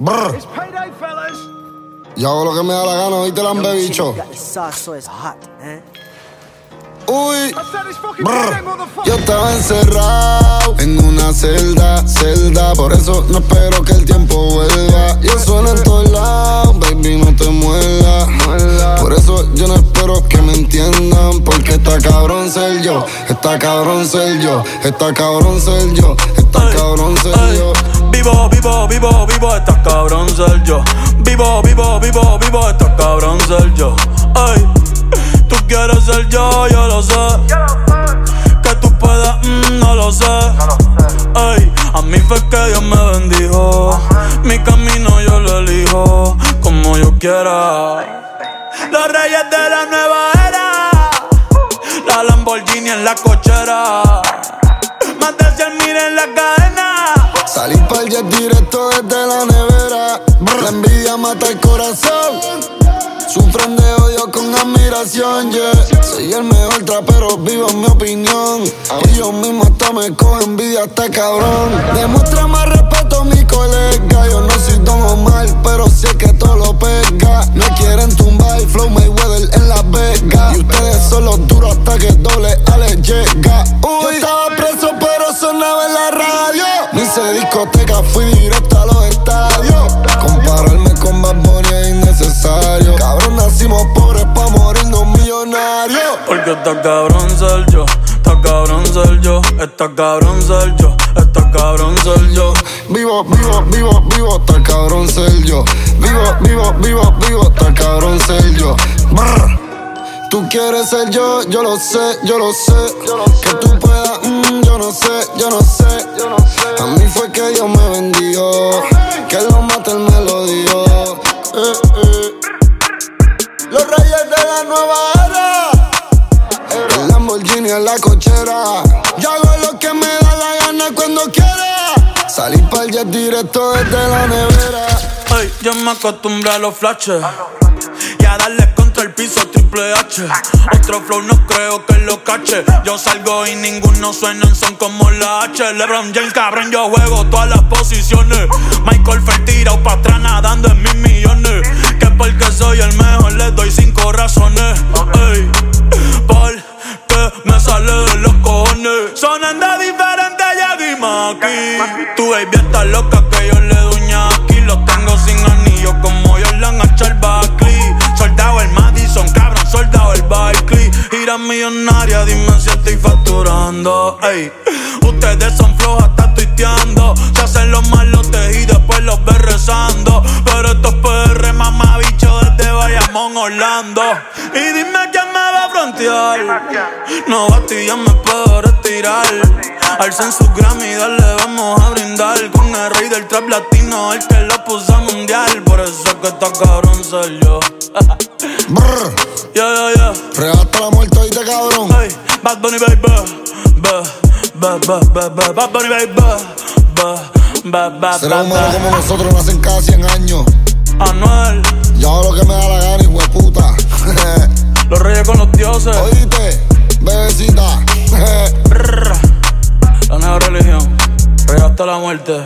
Brr. Yo hago lo que me da la gana, hoy te la han bebicho. Uy, brr. yo estaba encerrado en una celda, celda. Por eso no espero que yo, está cabrón ser yo, está cabrón ser yo, está cabrón ser yo. Vivo, vivo, vivo, vivo, está cabrón ser yo. Vivo, vivo, vivo, vivo, está cabrón ser yo. Ay quieres ser yo, yo lo sé. Que tú puedas, mm, no lo sé. Ey, a mí fue que Dios me bendijo. Mi camino yo lo elijo como yo quiera. Los reyes de la nueva era. La Lamborghini en la cochera. Más de 100 mil en la cadena. Salí pa'l jet directo desde la nevera. La envidia mata el corazón. Sufren de odio con admiración, yeah. Soy el mejor trapero, vivo en mi opinión. Y yo mismo hasta me cojo envidia, hasta cabrón. Demuestra más respeto a mi colega. Yo no soy Don Omar, llega. Uy, yo estaba preso, pero sonaba en la radio. Ni hice discoteca, fui directo a los estadios. Compararme con Bad Bunny es innecesario. Cabrón, nacimos pobres pa' morirnos millonarios. Porque está cabrón ser yo, está cabrón ser yo, está cabrón ser yo, está cabrón ser yo. Vivo, vivo, vivo, vivo, está cabrón ser yo. Vivo, vivo, vivo, vivo, está cabrón ser yo. Brr. Tú quieres ser yo, yo lo sé, yo lo sé. Que tú puedas, mm, yo no sé, yo no sé. A mí fue que Dios me bendijo. Que lo mate el me lo dio. Eh, eh. Los reyes de la nueva era. El Lamborghini en la cochera. Yo hago lo que me da la gana cuando quiera. Salí pa'l jet directo desde la nevera. Ay, yo me acostumbré a los flashes. Y a darle contra el piso Otro flow no creo que lo cache. Yo salgo y ninguno suena en son como la H. LeBron James, cabrón, yo juego todas las posiciones. Michael Phelps tirado pa' atrás nadando en mis millones. Que porque soy el mejor le doy cinco razones. Ey, porque me sale de los cojones. Sonan de diferente, ya dime aquí. Tu baby está loca que yo le doy aquí. Lo tengo sin anillo como Jordan a Charles Barkley. Soldado el Millonaria, dime si estoy facturando. Ustedes son flojos hasta tuiteando. Se hacen los malotes y después los ves rezando. Pero estos PR, mamá bicho, desde Bayamón, Orlando. Y dime quién me va a frontear. No ya me puedo retirar. Alza en su Grammy, dale, vamos a brindar. Con el rey del trap latino, el que lo puso mundial. Por eso es que está cabrón yo. Yeah, yeah, yeah. Regaste la muerte, oíste, cabrón. Hey, Bad Bunny, baby. Ba, ba, ba, ba, ba, Bad Bunny, baby. Ba, ba, ba, Será humano como nosotros, nacen cada 100 años. Anuel. Yo hago lo que me da la gana, hijo de puta. los reyes con los dioses. Oíste, bebecita. la nueva religión. Regaste la muerte.